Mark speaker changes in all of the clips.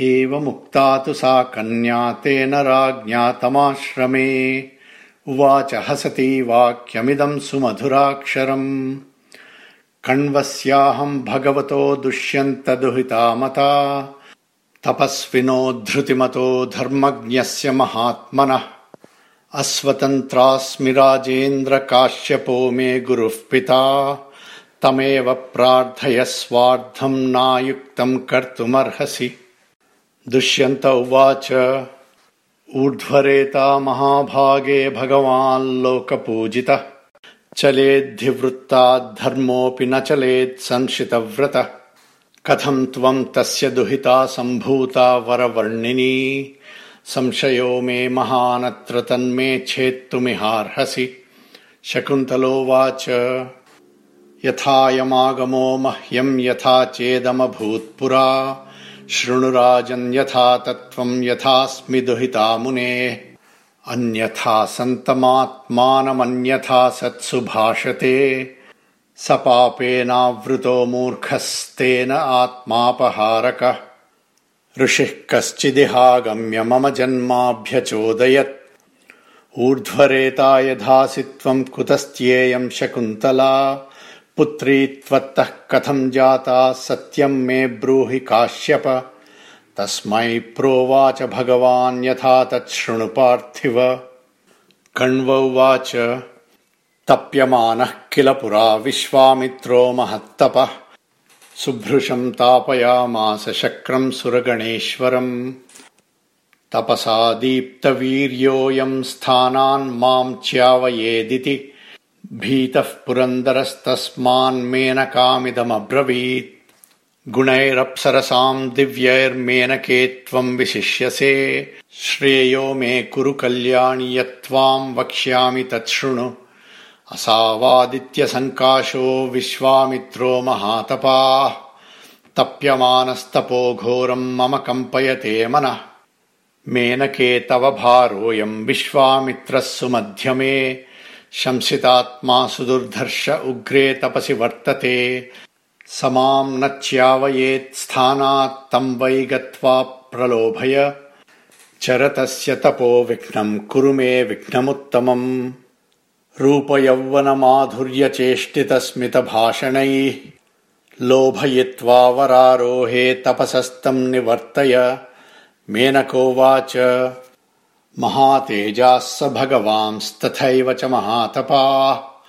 Speaker 1: एवमुक्ता तु सा कन्या तेन राज्ञातमाश्रमे। उवाच हसति वाक्यमिदम् सुमधुराक्षरम्। कण्वस्याहम् भगवतो दुष्यन्तदुहिता मता तपस्विनो धृतिमतो धर्मज्ञस्य महात्मनः। अस्वतन्त्रास्मि राजेन्द्र काश्यपो मे गुरुः पिता। तमेव प्रार्थय स्वार्थम् नायुक्तम् कर्तुमर्हसि दुष्यन्त उवाच। ऊर्ध्वरेता महाभागे भगवान् लोकपूजितः। चलेद्धिवृत्ताद्धर्मोऽपि न चलेत् संशितव्रतः। कथम् त्वम् तस्य दुहिता सम्भूता वरवर्णिनी। संशयो मे महानत्र तन्मे छेत्तुमिहार्हसि शकुन्तलोवाच। यथायमागमो मह्यम् यथा चेदमभूत्पुरा शृणुराजन्यथा तत्त्वम् यथास्मि दुहिता मुने अन्यथा सन्तमात्मानमन्यथा सत्सु भाषते स पापेनावृतो मूर्खस्तेन आत्मापहारकः। ऋषिः कश्चिदिहागम्य मम जन्माभ्यचोदयत्। ऊर्ध्वरेता यथासि त्वम् कुतस्त्येयम् शकुन्तला पुत्री त्वत्तः कथम् जाता सत्यम् मे ब्रूहि काश्यप। तस्मै प्रोवाच भगवान् यथा तच्छृणु पार्थिव। कण्व उवाच तप्यमानः किल पुरा विश्वामित्रो महत्तपः। सुभृशम् तापयामास शक्रम् सुरगणेश्वरम्। तपसा दीप्तवीर्योऽयम् स्थानान् माम् च्यावयेदिति भीतः पुरन्दरस्तस्मान्मेनकामिदमब्रवीत् गुणैरप्सरसाम् दिव्यैर्मेनके त्वम् विशिष्यसे। श्रेयो मे कुरु कल्याणि यत्त्वाम् वक्ष्यामि तच्छृणु असावादित्यसङ्काशो विश्वामित्रो महातपाः। तप्यमानस्तपो घोरम् मम कम्पयते मनः। मेनके तव भारोऽयम् विश्वामित्रः सुमध्यमे शंसितात्मा सुदुर्धर्ष उग्रे तपसि वर्तते। स माम् न च्यावयेत् स्थानात् तम् वै गत्वा प्रलोभय। चरतस्य तपो विघ्नम् कुरु मे विघ्नमुत्तमम्। रूपयौवनमाधुर्यचेष्टितस्मितभाषणैः लोभयित्वा वरारोहे तपसस्तम् निवर्तय। मेनकोवाच महातेजाः स भगवांस्तथैव च महातपाः।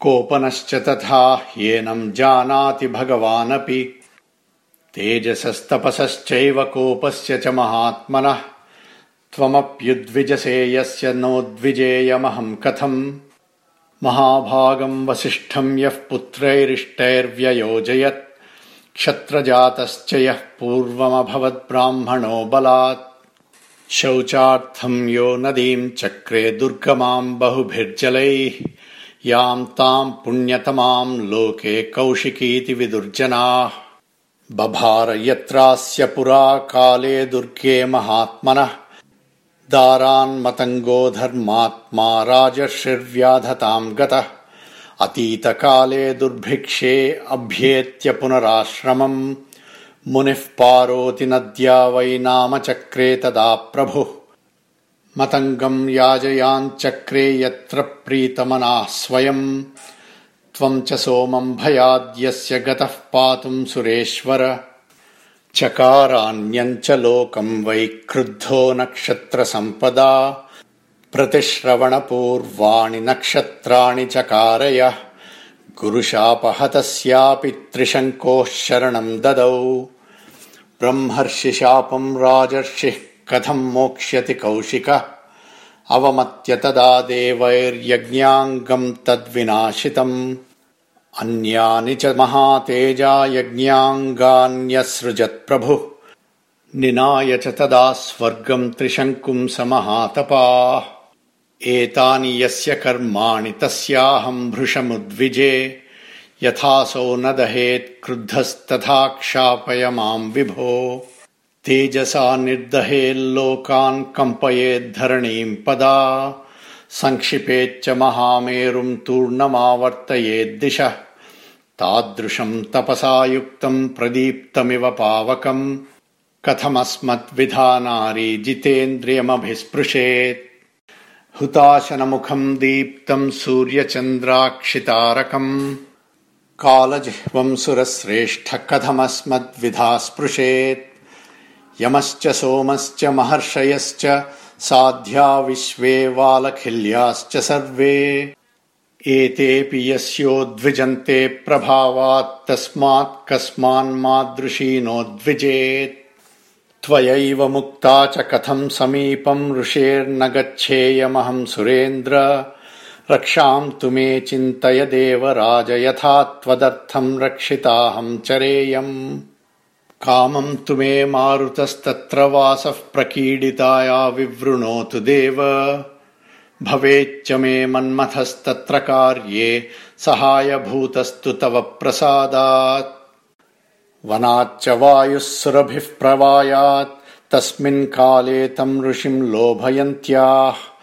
Speaker 1: कोपनश्च तथा ह्येनम् जानाति भगवानपि। तेजसस्तपसश्चैव कोपस्य च महात्मनः। त्वमप्युद्विजसे यस्य नोद्विजेयमहम् कथम्। महाभागम् वसिष्ठम् यः पुत्रैरिष्टैर्व्ययोजयत्। क्षत्रजातश्च यः पूर्वमभवद्ब्राह्मणो बलात् शौचार्थम् यो नदीम् चक्रे दुर्गमाम् बहुभिर्जलैः याम् ताम् पुण्यतमाम् लोके कौशिकीति विदुर्जनाः। बभार यत्रास्य पुरा काले दुर्गे महात्मनः दारान्मतङ्गो धर्मात्मा राजर्षिर्व्याधताम् गतः। अतीतकाले दुर्भिक्षे अभ्येत्य पुनराश्रमम् मुनिः पारोति नद्या वै नाम चक्रे तदा प्रभुः। मतङ्गम् याजयाञ्चक्रे यत्र प्रीतमनाः स्वयम् त्वम् च सोमम् भयाद्यस्य गतः पातुम् सुरेश्वर। चकारान्यम् च लोकम् वै क्रुद्धो नक्षत्रसम्पदा। प्रतिश्रवणपूर्वाणि नक्षत्राणि चकारय। गुरुशापहतस्यापि त्रिशङ्कोः शरणम् ददौ ब्रह्मर्षिशापम् राजर्षिः कथम् मोक्ष्यति कौशिकः? अवमत्य तदा देवैर्यज्ञाङ्गम् तद्विनाशितम्। अन्यानि च महातेजा यज्ञाङ्गान्यसृजत्प्रभुः निनाय च तदा स्वर्गम् त्रिशङ्कुम् स महातपाः एतानि यस्य कर्माणि तस्याहम् भृशमुद्विजे यथासौ न दहेत् क्रुद्धस्तथा क्षापय माम् विभो। तेजसा निर्दहेल्लोकान् कम्पयेद्धरणीम् पदा। सङ्क्षिपेच्च महामेरुम् तूर्णमावर्तयेद्दिशः तादृशम् तपसा युक्तम् प्रदीप्तमिव पावकम्। कथमस्मद्विधानारी जितेन्द्रियमभिस्पृशेत्। हुताशनमुखम् दीप्तम् सूर्यचन्द्राक्षितारकम् कालजिह्वम् सुरश्रेष्ठ कथमस्मद्विधा स्पृशेत् यमश्च सोमश्च महर्षयश्च साध्या विश्वे वालखिल्याश्च सर्वे। एतेऽपि यस्योद्विजन्ते प्रभावात् तस्मात् कस्मान्मादृशी नोद्विजेत् त्वयैव मुक्ता च कथम् समीपम् ऋषेर्न गच्छेयमहम् सुरेन्द्र रक्षाम् तु मे चिन्तय देवराज यथा त्वदर्थम् रक्षिताहम् चरेयम्। कामम् तु मे मारुतस्तत्र वासः प्रकीडिताया विवृणोतु देव। भवेच्च मे मन्मथस्तत्र कार्ये सहायभूतस्तु तव प्रसादात्। वनाच्च वायुः सुरभिः प्रवायात्। तस्मिन् काले तम् ऋषिम् लोभयन्त्याः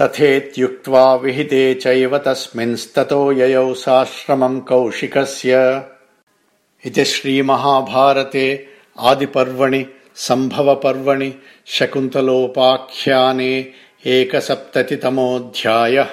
Speaker 1: तथेत्युक्त्वा विहिते चैव तस्मिंस्ततो ययौ साश्रमम् कौशिकस्य। इति श्रीमहाभारते आदिपर्वणि सम्भवपर्वणि शकुन्तलोपाख्याने एकसप्ततितमोऽध्यायः